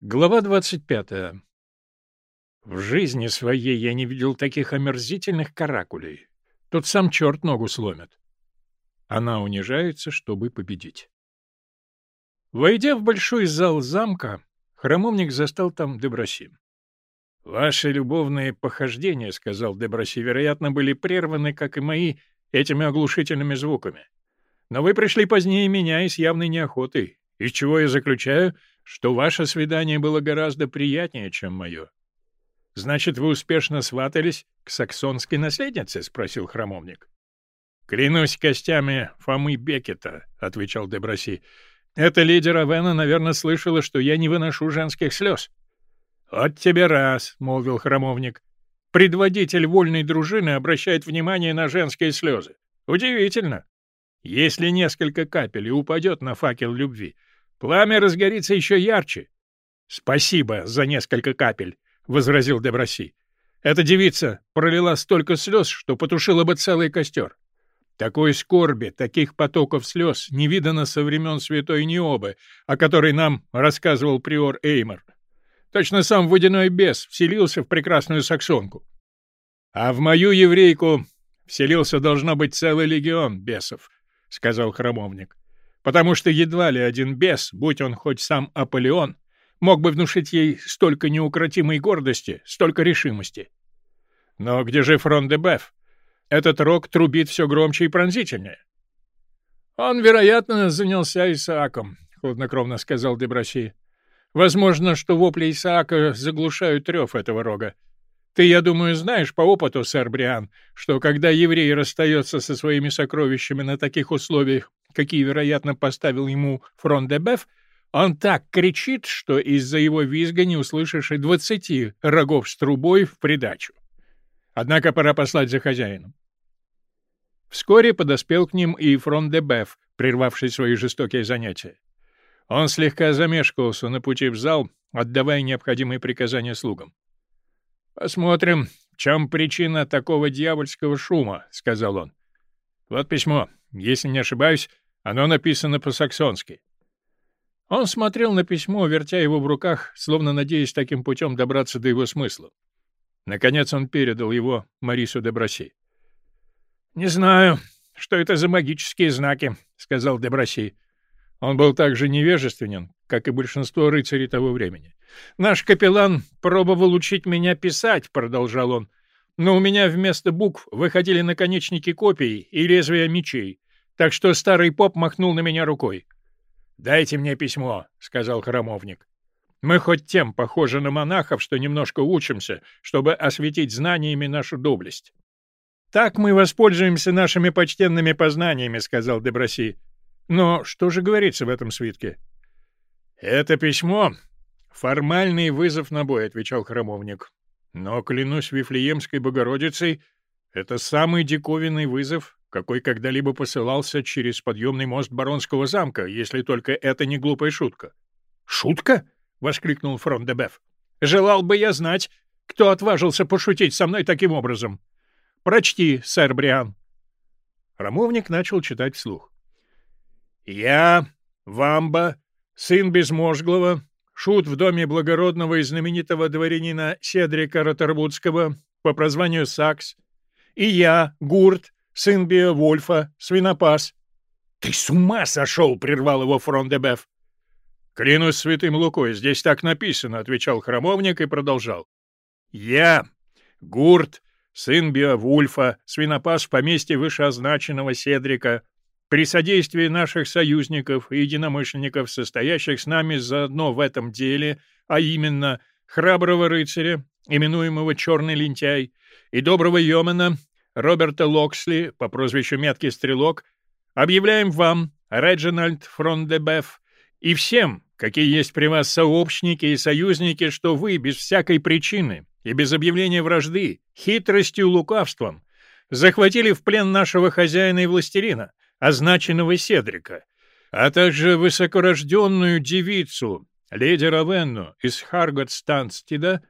Глава 25. В жизни своей я не видел таких омерзительных каракулей. Тут сам черт ногу сломит. Она унижается, чтобы победить. Войдя в большой зал замка, храмовник застал там Деброси. «Ваши любовные похождения, — сказал Деброси, — вероятно, были прерваны, как и мои, этими оглушительными звуками. Но вы пришли позднее меня и с явной неохотой, из чего я заключаю, что ваше свидание было гораздо приятнее, чем мое. — Значит, вы успешно сватались к саксонской наследнице? — спросил храмовник. — Клянусь костями Фомы Бекета, — отвечал Деброси. — Эта леди Равена, наверное, слышала, что я не выношу женских слез. — Вот тебе раз, — молвил храмовник. — Предводитель вольной дружины обращает внимание на женские слезы. Удивительно. Если несколько капель и упадет на факел любви, Пламя разгорится еще ярче. — Спасибо за несколько капель, — возразил Деброси. — Эта девица пролила столько слез, что потушила бы целый костер. Такой скорби, таких потоков слез не видано со времен святой Необы, о которой нам рассказывал приор Эймор. Точно сам водяной бес вселился в прекрасную саксонку. А в мою еврейку вселился, должно быть, целый легион бесов, — сказал храмовник потому что едва ли один бес, будь он хоть сам Аполеон, мог бы внушить ей столько неукротимой гордости, столько решимости. Но где же Фрон де Беф? Этот рок трубит все громче и пронзительнее. «Он, вероятно, занялся Исааком», — хладнокровно сказал Деброси. «Возможно, что вопли Исаака заглушают трев этого рога. Ты, я думаю, знаешь по опыту, сэр Бриан, что когда еврей расстается со своими сокровищами на таких условиях, какие, вероятно, поставил ему фрон де Беф, он так кричит, что из-за его визга не услышишь и двадцати рогов с трубой в придачу. Однако пора послать за хозяином. Вскоре подоспел к ним и фрон де Беф, прервавший свои жестокие занятия. Он слегка замешкался на пути в зал, отдавая необходимые приказания слугам. «Посмотрим, в чем причина такого дьявольского шума», — сказал он. «Вот письмо. Если не ошибаюсь, оно написано по-саксонски. Он смотрел на письмо, вертя его в руках, словно надеясь таким путем добраться до его смысла. Наконец он передал его Марису де Броси. «Не знаю, что это за магические знаки», — сказал де Броси. Он был так же невежественен, как и большинство рыцарей того времени. «Наш капеллан пробовал учить меня писать», — продолжал он, «но у меня вместо букв выходили наконечники копий и лезвия мечей так что старый поп махнул на меня рукой. «Дайте мне письмо», — сказал храмовник. «Мы хоть тем похожи на монахов, что немножко учимся, чтобы осветить знаниями нашу доблесть». «Так мы воспользуемся нашими почтенными познаниями», — сказал Деброси. «Но что же говорится в этом свитке?» «Это письмо — формальный вызов на бой», — отвечал храмовник. «Но, клянусь Вифлеемской Богородицей, это самый диковинный вызов, какой когда-либо посылался через подъемный мост Баронского замка, если только это не глупая шутка. «Шутка?» — воскликнул Фрон де Беф. «Желал бы я знать, кто отважился пошутить со мной таким образом. Прочти, сэр Бриан». Рамовник начал читать вслух. «Я, Вамба, сын Безможглого, шут в доме благородного и знаменитого дворянина Седрика Ротервудского по прозванию Сакс, и я, Гурт, сын Беовульфа, свинопас. — Ты с ума сошел! — прервал его фрон де Беф. — Клянусь святым Лукой, здесь так написано, — отвечал храмовник и продолжал. — Я, Гурт, сын Беовульфа, свинопас в поместье вышеозначенного Седрика, при содействии наших союзников и единомышленников, состоящих с нами заодно в этом деле, а именно храброго рыцаря, именуемого Черный Лентяй, и доброго Йомена, Роберта Локсли по прозвищу Меткий Стрелок, объявляем вам, Реджинальд Фрондебеф, и всем, какие есть при вас сообщники и союзники, что вы без всякой причины и без объявления вражды, хитростью и лукавством захватили в плен нашего хозяина и властелина, означенного Седрика, а также высокорожденную девицу, леди Равенну из Харготстанстида,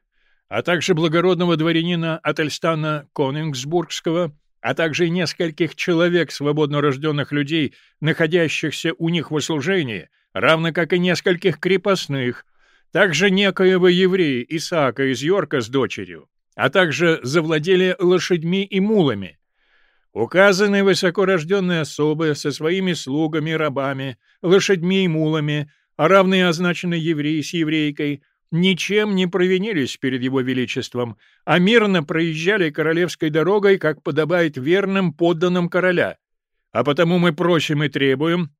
а также благородного дворянина Ательстана Конингсбургского, а также нескольких человек, свободно рожденных людей, находящихся у них в услужении, равно как и нескольких крепостных, также некоего еврея Исаака из Йорка с дочерью, а также завладели лошадьми и мулами. Указанные высокорожденные особы со своими слугами, рабами, лошадьми и мулами, а равные означенные евреи с еврейкой, ничем не провинились перед его величеством, а мирно проезжали королевской дорогой, как подобает верным подданным короля. А потому мы просим и требуем,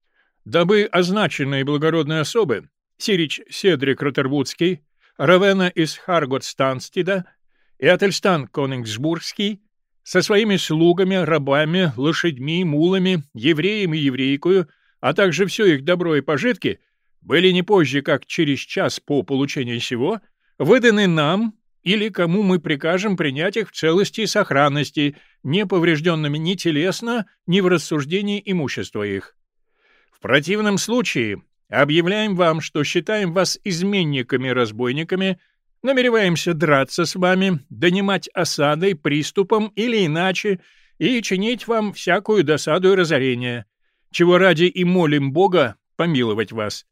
дабы означенные благородные особы, Сирич Седрик Ротервудский, Равена из Харгот-Станстида и Ательстан Конингсбургский, со своими слугами, рабами, лошадьми, мулами, евреем и еврейкою, а также все их добро и пожитки, были не позже, как через час по получении сего, выданы нам или кому мы прикажем принять их в целости и сохранности, не поврежденными ни телесно, ни в рассуждении имущества их. В противном случае объявляем вам, что считаем вас изменниками-разбойниками, намереваемся драться с вами, донимать осадой, приступом или иначе, и чинить вам всякую досаду и разорение, чего ради и молим Бога помиловать вас.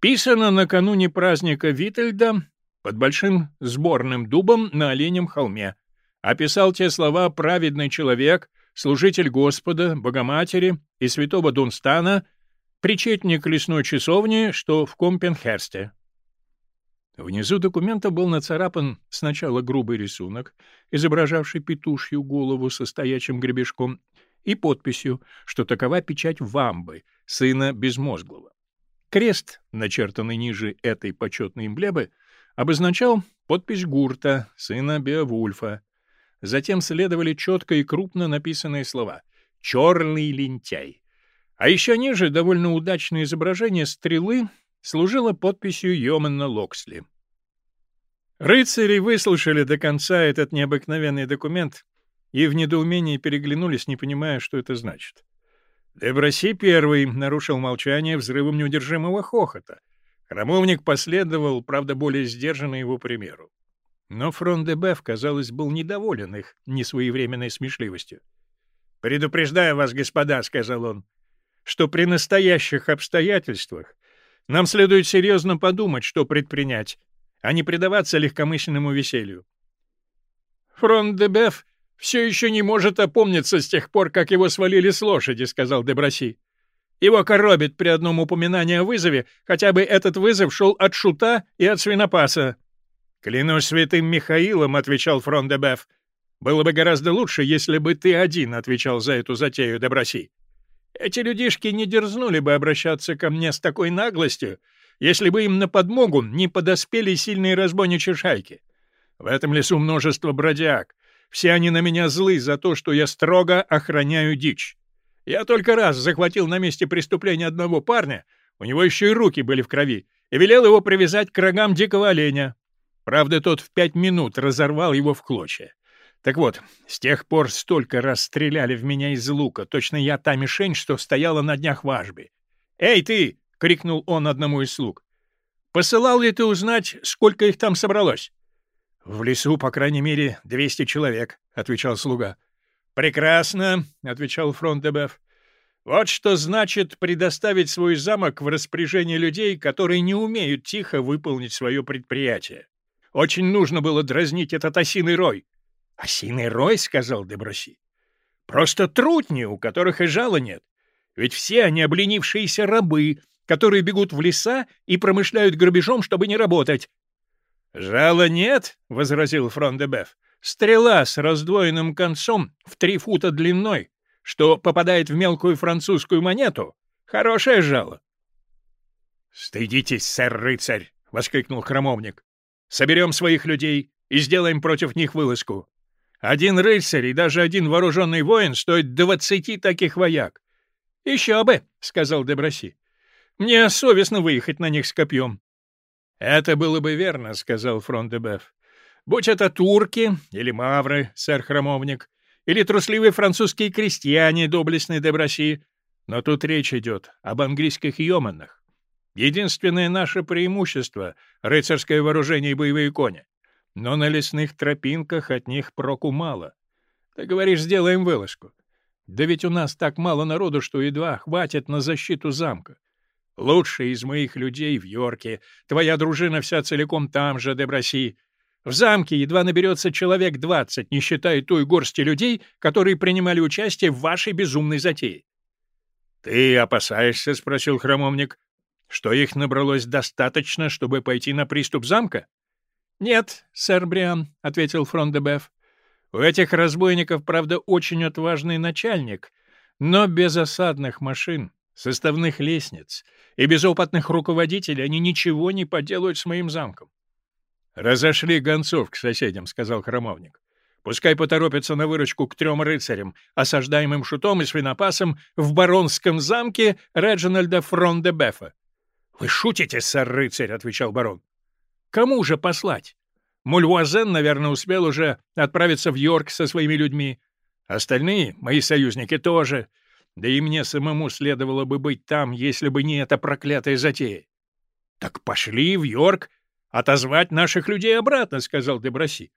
Писано накануне праздника Витальда под большим сборным дубом на Оленем холме. Описал те слова праведный человек, служитель Господа, Богоматери и святого Дунстана, причетник лесной часовни, что в Компенхерсте. Внизу документа был нацарапан сначала грубый рисунок, изображавший петушью голову со стоячим гребешком, и подписью, что такова печать Вамбы, сына Безмозглого. Крест, начертанный ниже этой почетной эмблемы, обозначал подпись Гурта, сына Беовульфа. Затем следовали четко и крупно написанные слова «Черный лентяй». А еще ниже довольно удачное изображение стрелы служило подписью Йомана Локсли. Рыцари выслушали до конца этот необыкновенный документ и в недоумении переглянулись, не понимая, что это значит. Деброси первый нарушил молчание взрывом неудержимого хохота. Храмовник последовал, правда, более сдержанно его примеру. Но фрон де Беф, казалось, был недоволен их несвоевременной смешливостью. «Предупреждаю вас, господа», — сказал он, — «что при настоящих обстоятельствах нам следует серьезно подумать, что предпринять, а не предаваться легкомысленному веселью». Фрон де Беф все еще не может опомниться с тех пор, как его свалили с лошади», — сказал Деброси. «Его коробит при одном упоминании о вызове, хотя бы этот вызов шел от шута и от свинопаса». «Клянусь святым Михаилом», — отвечал Фрон де Беф. «Было бы гораздо лучше, если бы ты один отвечал за эту затею, Деброси. Эти людишки не дерзнули бы обращаться ко мне с такой наглостью, если бы им на подмогу не подоспели сильные разбойничьи шайки. В этом лесу множество бродяг, все они на меня злы за то, что я строго охраняю дичь. Я только раз захватил на месте преступления одного парня, у него еще и руки были в крови, и велел его привязать к рогам дикого оленя. Правда, тот в пять минут разорвал его в клочья. Так вот, с тех пор столько раз стреляли в меня из лука, точно я та мишень, что стояла на днях важбы. «Эй, ты!» — крикнул он одному из слуг. «Посылал ли ты узнать, сколько их там собралось?» «В лесу, по крайней мере, двести человек», — отвечал слуга. «Прекрасно», — отвечал Фронтебеф. «Вот что значит предоставить свой замок в распоряжение людей, которые не умеют тихо выполнить свое предприятие. Очень нужно было дразнить этот осиный рой». «Осиный рой?» — сказал Деброси. «Просто трутни, у которых и жала нет. Ведь все они обленившиеся рабы, которые бегут в леса и промышляют грабежом, чтобы не работать. «Жала нет», — возразил Фрон-де-Беф. «Стрела с раздвоенным концом в три фута длиной, что попадает в мелкую французскую монету. Хорошее жало». «Стыдитесь, сэр-рыцарь!» — воскликнул храмовник. «Соберем своих людей и сделаем против них вылазку. Один рыцарь и даже один вооруженный воин стоит двадцати таких вояк». «Еще бы», — сказал Деброси. «Мне совестно выехать на них с копьем. «Это было бы верно», — сказал Фронтебеф. «Будь это турки или мавры, сэр Хромовник, или трусливые французские крестьяне, доблестные Деброси, но тут речь идет об английских йоманах. Единственное наше преимущество — рыцарское вооружение и боевые кони. Но на лесных тропинках от них проку мало. Ты говоришь, сделаем вылазку. Да ведь у нас так мало народу, что едва хватит на защиту замка. Лучшие из моих людей в Йорке. Твоя дружина вся целиком там же, Деброси. В замке едва наберется человек двадцать, не считая той горсти людей, которые принимали участие в вашей безумной затее. — Ты опасаешься, — спросил храмовник, — что их набралось достаточно, чтобы пойти на приступ замка? — Нет, сэр Бриан, — ответил Фрондебеф. — У этих разбойников, правда, очень отважный начальник, но без осадных машин, составных лестниц и безопытных руководителей они ничего не поделают с моим замком. «Разошли гонцов к соседям», — сказал храмовник. «Пускай поторопятся на выручку к трем рыцарям, осаждаемым шутом и свинопасом в баронском замке Реджинальда Фрон-де-Бефа». «Вы шутите, сэр-рыцарь», — отвечал барон. «Кому же послать? Мульвуазен, наверное, успел уже отправиться в Йорк со своими людьми. Остальные, мои союзники, тоже. Да и мне самому следовало бы быть там, если бы не эта проклятая затея». «Так пошли в Йорк отозвать наших людей обратно», — сказал Деброси.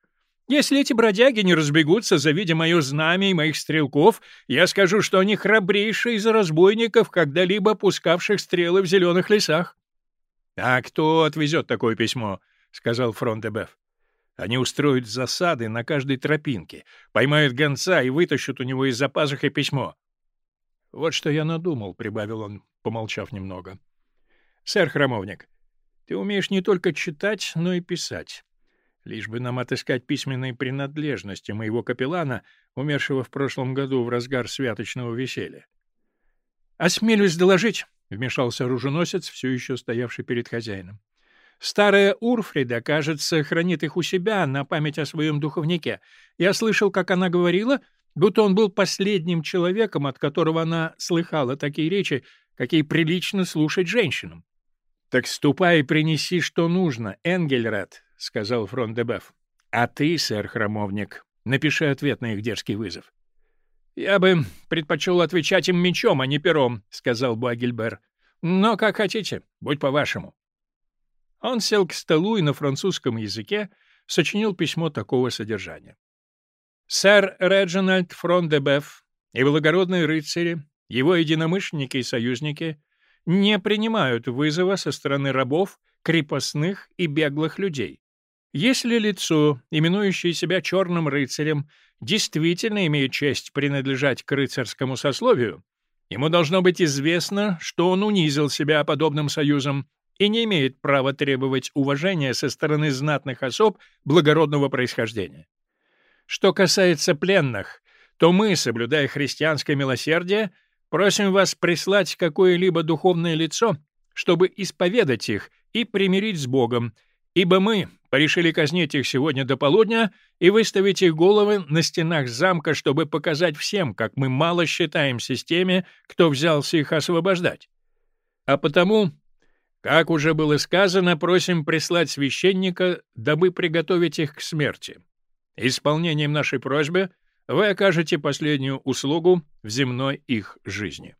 «Если эти бродяги не разбегутся, завидя мое знамя и моих стрелков, я скажу, что они храбрейшие из разбойников, когда-либо пускавших стрелы в зеленых лесах». «А кто отвезет такое письмо?» — сказал Фронтебеф. «Они устроят засады на каждой тропинке, поймают гонца и вытащат у него из-за пазухи письмо». «Вот что я надумал», — прибавил он, помолчав немного. «Сэр Храмовник, ты умеешь не только читать, но и писать. Лишь бы нам отыскать письменные принадлежности моего капеллана, умершего в прошлом году в разгар святочного веселья. — Осмелюсь доложить, — вмешался оруженосец, все еще стоявший перед хозяином. — Старая Урфрида, кажется, хранит их у себя на память о своем духовнике. Я слышал, как она говорила, будто он был последним человеком, от которого она слыхала такие речи, какие прилично слушать женщинам. «Так ступай и принеси, что нужно, Энгельрад», — сказал Фрондебеф. «А ты, сэр Храмовник, напиши ответ на их дерзкий вызов». «Я бы предпочел отвечать им мечом, а не пером», — сказал Буагильбер. «Но как хотите, будь по-вашему». Он сел к столу и на французском языке сочинил письмо такого содержания. «Сэр Реджинальд Фрондебеф и благородные рыцари, его единомышленники и союзники — не принимают вызова со стороны рабов, крепостных и беглых людей. Если лицо, именующее себя черным рыцарем, действительно имеет честь принадлежать к рыцарскому сословию, ему должно быть известно, что он унизил себя подобным союзом и не имеет права требовать уважения со стороны знатных особ благородного происхождения. Что касается пленных, то мы, соблюдая христианское милосердие, Просим вас прислать какое-либо духовное лицо, чтобы исповедать их и примирить с Богом, ибо мы порешили казнить их сегодня до полудня и выставить их головы на стенах замка, чтобы показать всем, как мы мало считаемся с теми, кто взялся их освобождать. А потому, как уже было сказано, просим прислать священника, дабы приготовить их к смерти. Исполнением нашей просьбы вы окажете последнюю услугу в земной их жизни.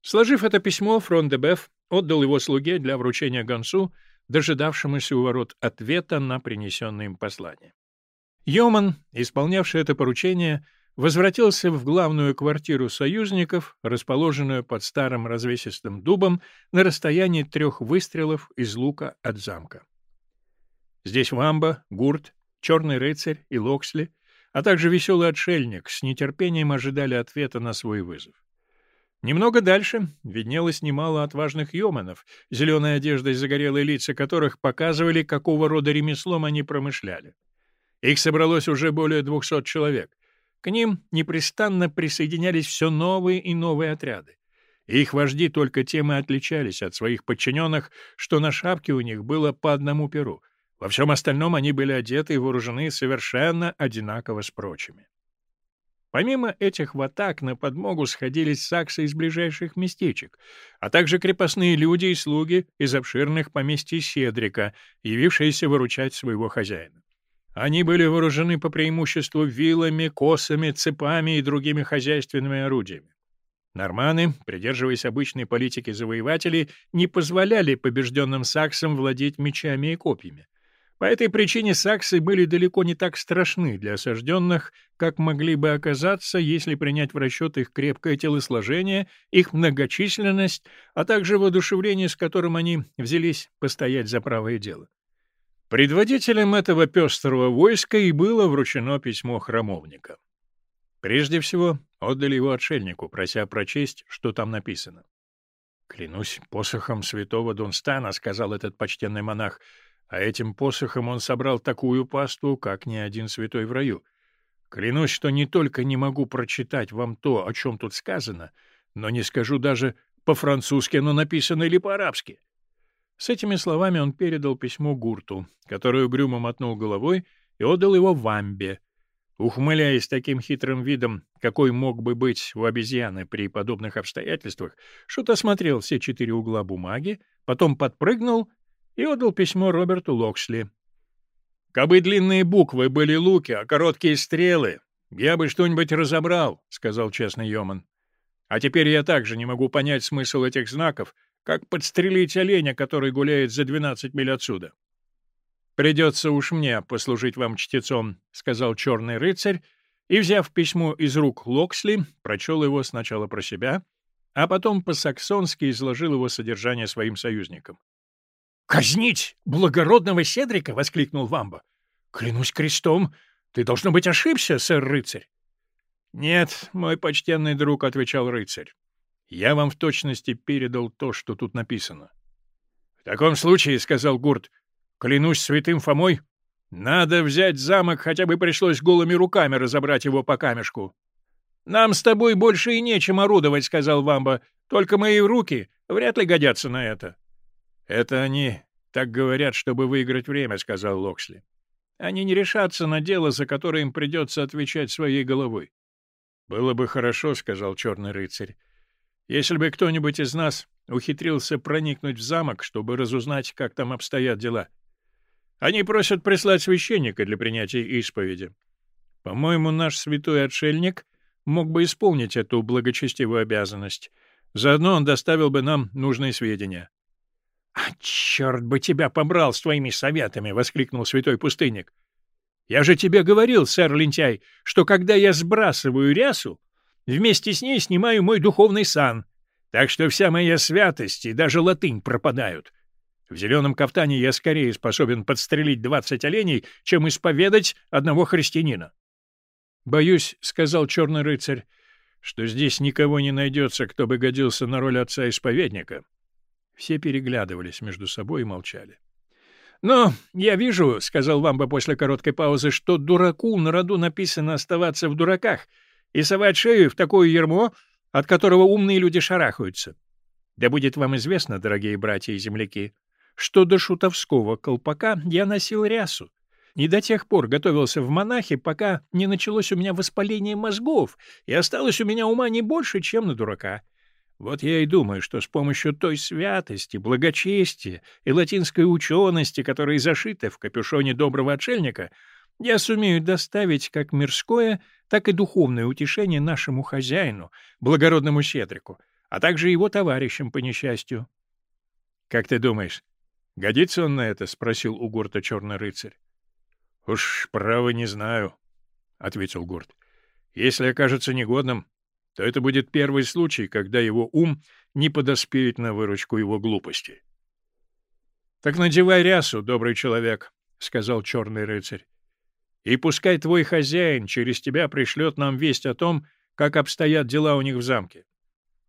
Сложив это письмо, фрон де Беф отдал его слуге для вручения гонцу, дожидавшемуся у ворот ответа на принесенное им послание. Йоман, исполнявший это поручение, возвратился в главную квартиру союзников, расположенную под старым развесистым дубом на расстоянии трех выстрелов из лука от замка. Здесь Вамба, Гурт, Черный рыцарь и Локсли а также веселый отшельник с нетерпением ожидали ответа на свой вызов. Немного дальше виднелось немало отважных йоманов, зеленой одеждой загорелые лица которых показывали, какого рода ремеслом они промышляли. Их собралось уже более двухсот человек. К ним непрестанно присоединялись все новые и новые отряды. Их вожди только тем и отличались от своих подчиненных, что на шапке у них было по одному перу, во всем остальном они были одеты и вооружены совершенно одинаково с прочими. Помимо этих ватак на подмогу сходились саксы из ближайших местечек, а также крепостные люди и слуги из обширных поместий Седрика, явившиеся выручать своего хозяина. Они были вооружены по преимуществу вилами, косами, цепами и другими хозяйственными орудиями. Норманы, придерживаясь обычной политики завоевателей, не позволяли побежденным саксам владеть мечами и копьями. По этой причине саксы были далеко не так страшны для осажденных, как могли бы оказаться, если принять в расчет их крепкое телосложение, их многочисленность, а также воодушевление, с которым они взялись постоять за правое дело. Предводителем этого пестрого войска и было вручено письмо храмовника. Прежде всего, отдали его отшельнику, прося прочесть, что там написано. «Клянусь посохом святого Дунстана», — сказал этот почтенный монах, — а этим посохом он собрал такую пасту, как ни один святой в раю. Клянусь, что не только не могу прочитать вам то, о чем тут сказано, но не скажу даже по-французски оно написано или по-арабски. С этими словами он передал письмо Гурту, который угрюмо мотнул головой и отдал его Вамбе. Ухмыляясь таким хитрым видом, какой мог бы быть у обезьяны при подобных обстоятельствах, Шут осмотрел все четыре угла бумаги, потом подпрыгнул и отдал письмо Роберту Локсли. «Кабы длинные буквы были луки, а короткие стрелы, я бы что-нибудь разобрал», — сказал честный Йоман. «А теперь я также не могу понять смысл этих знаков, как подстрелить оленя, который гуляет за двенадцать миль отсюда». «Придется уж мне послужить вам чтецом», — сказал черный рыцарь, и, взяв письмо из рук Локсли, прочел его сначала про себя, а потом по-саксонски изложил его содержание своим союзникам. «Казнить благородного Седрика!» — воскликнул Вамба. «Клянусь крестом, ты, должно быть, ошибся, сэр-рыцарь». «Нет, мой почтенный друг», — отвечал рыцарь. «Я вам в точности передал то, что тут написано». «В таком случае», — сказал Гурт, — «клянусь святым Фомой, надо взять замок, хотя бы пришлось голыми руками разобрать его по камешку». «Нам с тобой больше и нечем орудовать», — сказал Вамба, — «только мои руки вряд ли годятся на это». «Это они так говорят, чтобы выиграть время», — сказал Локсли. «Они не решатся на дело, за которое им придется отвечать своей головой». «Было бы хорошо», — сказал черный рыцарь, «если бы кто-нибудь из нас ухитрился проникнуть в замок, чтобы разузнать, как там обстоят дела. Они просят прислать священника для принятия исповеди. По-моему, наш святой отшельник мог бы исполнить эту благочестивую обязанность. Заодно он доставил бы нам нужные сведения. «А черт бы тебя побрал с твоими советами!» — воскликнул святой пустынник. «Я же тебе говорил, сэр Лентяй, что когда я сбрасываю рясу, вместе с ней снимаю мой духовный сан, так что вся моя святость и даже латынь пропадают. В зеленом кафтане я скорее способен подстрелить двадцать оленей, чем исповедать одного христианина». «Боюсь», — сказал черный рыцарь, — что здесь никого не найдется, кто бы годился на роль отца-исповедника. Все переглядывались между собой и молчали. «Но я вижу, — сказал Вамба после короткой паузы, — что дураку на роду написано оставаться в дураках и совать шею в такое ермо, от которого умные люди шарахаются. Да будет вам известно, дорогие братья и земляки, что до шутовского колпака я носил рясу, и до тех пор готовился в монахи, пока не началось у меня воспаление мозгов, и осталось у меня ума не больше, чем на дурака. Вот я и думаю, что с помощью той святости, благочестия и латинской учености, которые зашиты в капюшоне доброго отшельника, я сумею доставить как мирское, так и духовное утешение нашему хозяину, благородному Седрику, а также его товарищам по несчастью. — Как ты думаешь, годится он на это? — спросил у Гурта черный рыцарь. — Уж право не знаю, — ответил Гурт. — Если окажется негодным, то это будет первый случай, когда его ум не подоспеет на выручку его глупости. — Так надевай рясу, добрый человек, — сказал черный рыцарь. — И пускай твой хозяин через тебя пришлет нам весть о том, как обстоят дела у них в замке.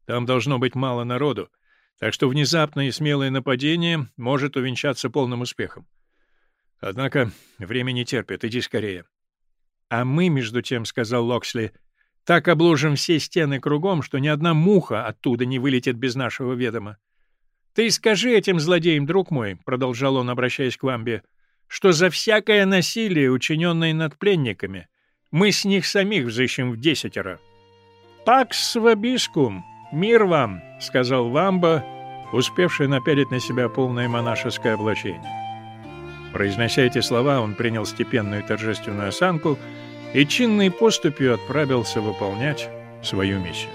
Там должно быть мало народу, так что внезапное и смелое нападение может увенчаться полным успехом. Однако время не терпит, иди скорее. — А мы, между тем, — сказал Локсли, — так обложим все стены кругом, что ни одна муха оттуда не вылетит без нашего ведома. Ты скажи этим злодеям, друг мой, — продолжал он, обращаясь к Вамбе, — что за всякое насилие, учиненное над пленниками, мы с них самих взыщем в десятеро. — Пакс вабискум, мир вам, — сказал Вамба, успевший напялить на себя полное монашеское облачение. Произнося эти слова, он принял степенную торжественную осанку — и чинной поступью отправился выполнять свою миссию.